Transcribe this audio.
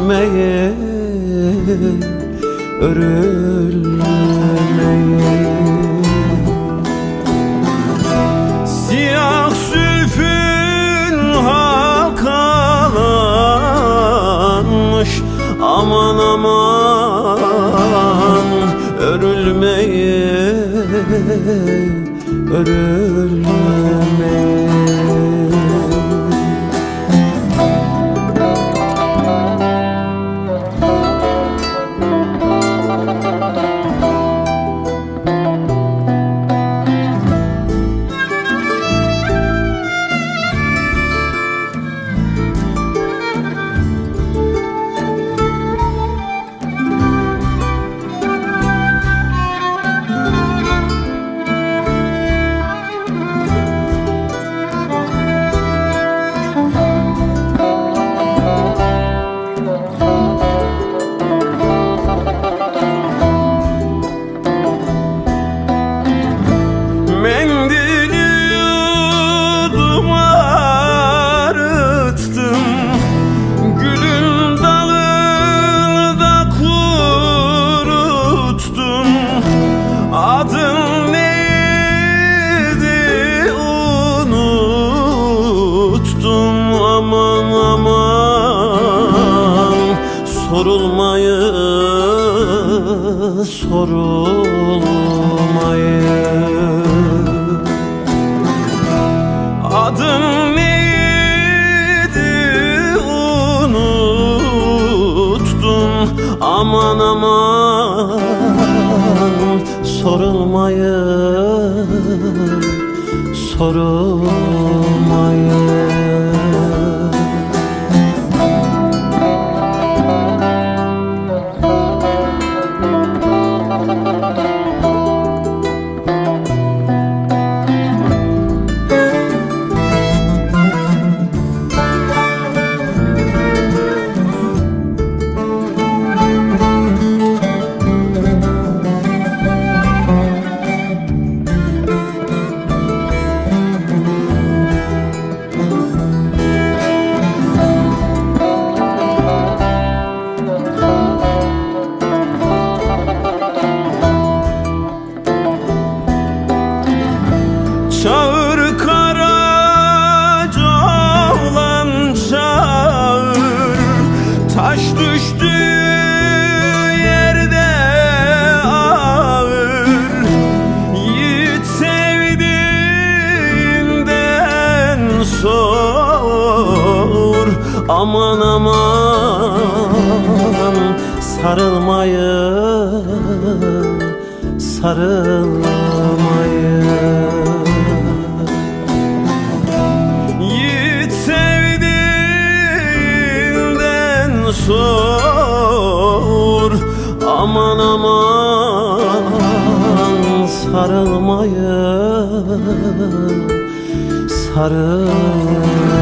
örülmeye örülmeye. Siyah sülfün halkalanmış Aman aman örülmeye örülmeye sorulmayı Adın neydi unuttum. Aman aman sorulmayı sorulmayı düştü yerde ağır Yiğit sevdiğinden Aman aman sarılmayı sarılmayı Sarılmayı